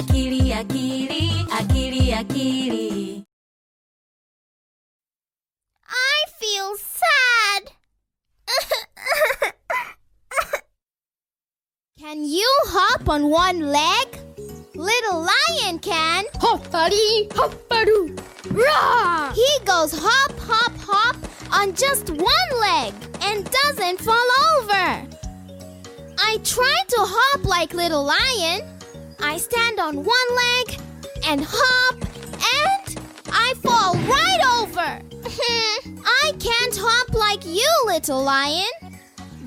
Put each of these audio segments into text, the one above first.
akili akili akili akili I feel sad. can you hop on one leg? Little lion can. Hoppity hoppadoo. Rah! He goes hop, hop, hop on just one leg and doesn't fall over. I try to hop like little lion. I stand on one leg and hop and I fall right over. I can't hop like you, little lion.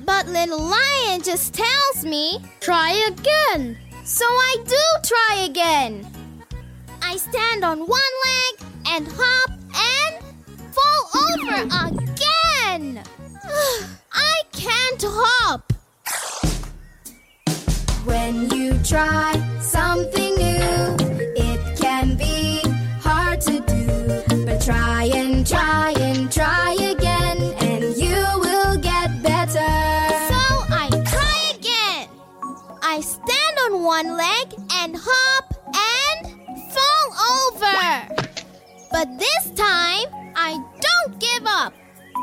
But little lion just tells me, Try again. so I do try again. I stand on one leg and hop and fall over again. I can't hop. When you try one leg and hop and fall over. But this time, I don't give up.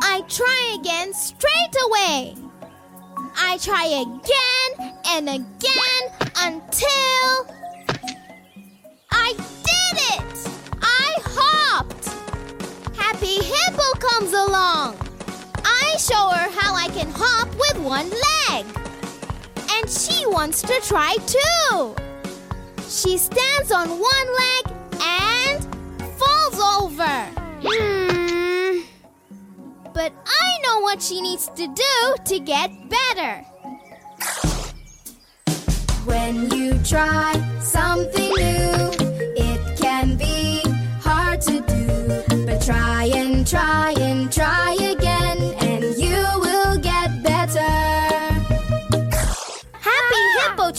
I try again straight away. I try again and again until I did it! I hopped! Happy Hippo comes along. I show her how I can hop with one leg. She wants to try too. She stands on one leg and falls over. Hmm. But I know what she needs to do to get better. When you try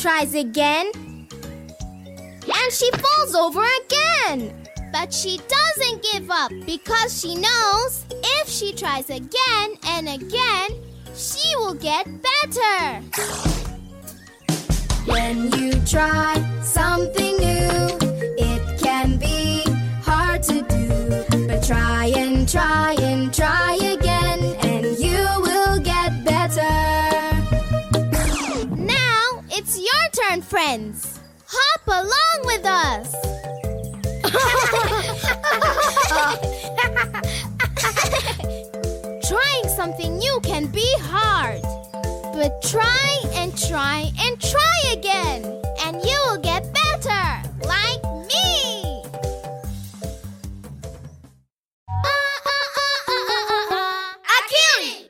tries again. And she falls over again. But she doesn't give up because she knows if she tries again and again, she will get better. When you try turn, friends. Hop along with us. Trying something new can be hard. But try and try and try again, and you will get better, like me. Akili!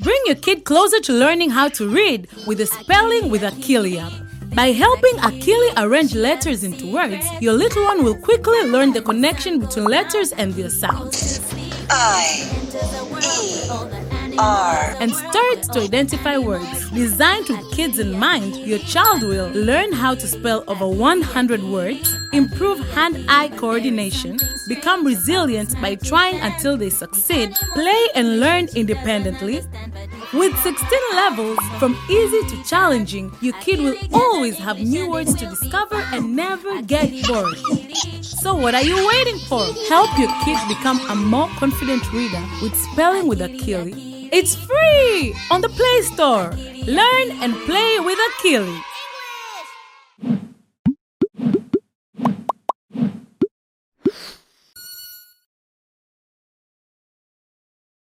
Bring your kid closer to learning how to read with the Spelling with Akili app. By helping Akili arrange letters into words, your little one will quickly learn the connection between letters and their sounds I E R and start to identify words. Designed with kids in mind, your child will learn how to spell over 100 words, improve hand eye coordination, become resilient by trying until they succeed, play and learn independently. With 16 levels, from easy to challenging, your kid will always have new words to discover and never get bored. So, what are you waiting for? Help your kid become a more confident reader with Spelling with Akili. It's free on the Play Store. Learn and play with Akili.